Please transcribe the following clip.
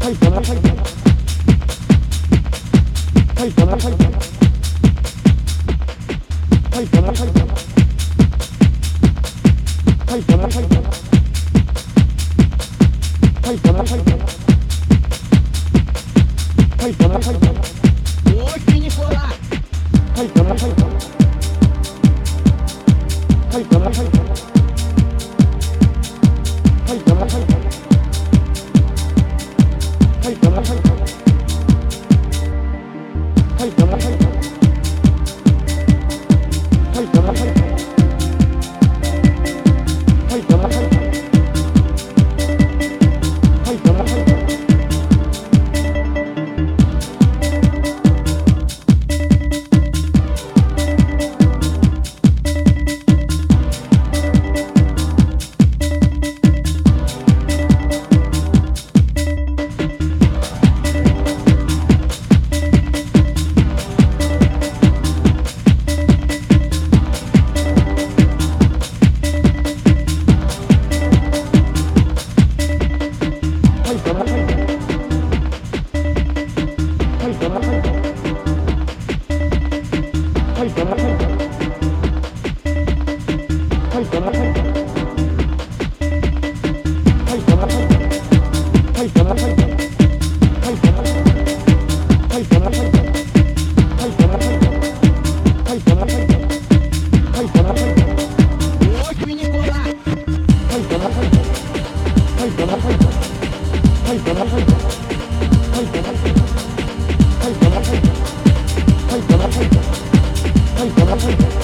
はい、どうぞ。はい、頑張って。はい、ドラフト。はい、ドラフト。はい、ドラフト。はい、ドラフト。